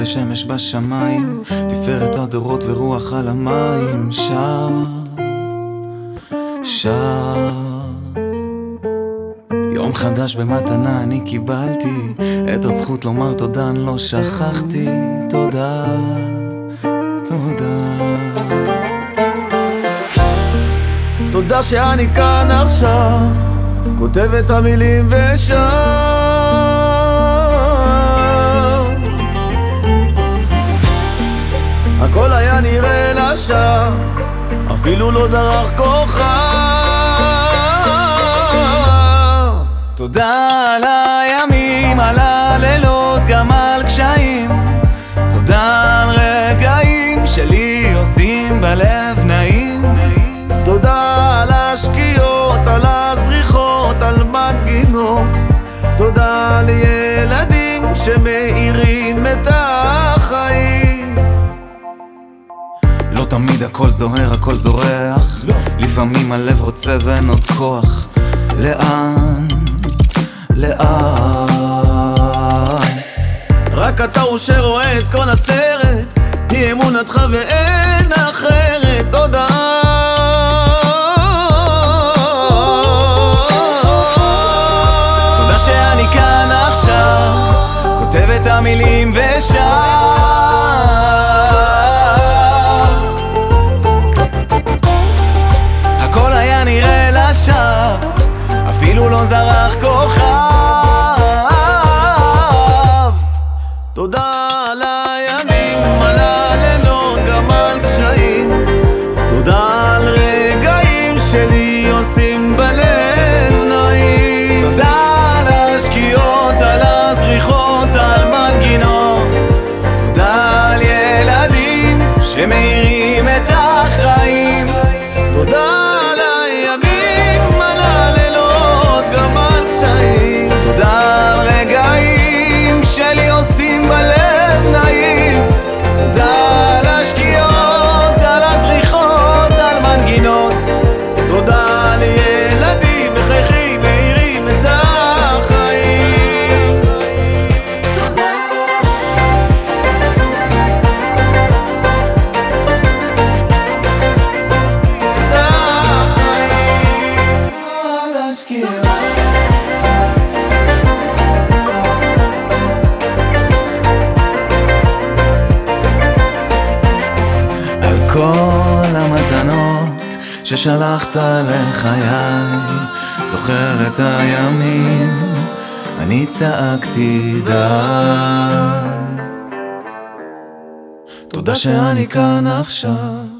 ושמש בשמיים, תפארת הדורות ורוח על המים, שר, שר. יום חדש במתנה אני קיבלתי, את הזכות לומר תודה אני לא שכחתי, תודה, תודה. תודה שאני כאן עכשיו, כותב את המילים ושר. הכל היה נראה לשם, אפילו לא זרח כוכב. תודה על הימים, על הלילות, גם על קשיים. תודה על רגעים שלי עושים בלב נעים. תודה על השקיעות, על הזריחות, על מנגינות. תודה לילדים שמאירים תמיד הכל זוהר, הכל זורח. לא. לפעמים הלב רוצה ואין עוד כוח. לאן? לאן? רק אתה הוא שרואה את כל הסרט, היא אמונתך ואין אחרת. תודה. תודה שאני כאן עכשיו, כותב את המילים ושר. הימים, על על השקיעות. על כל המתנות ששלחת לחיי, זוכר את הימים, אני צעקתי די. תודה שאני כאן עכשיו.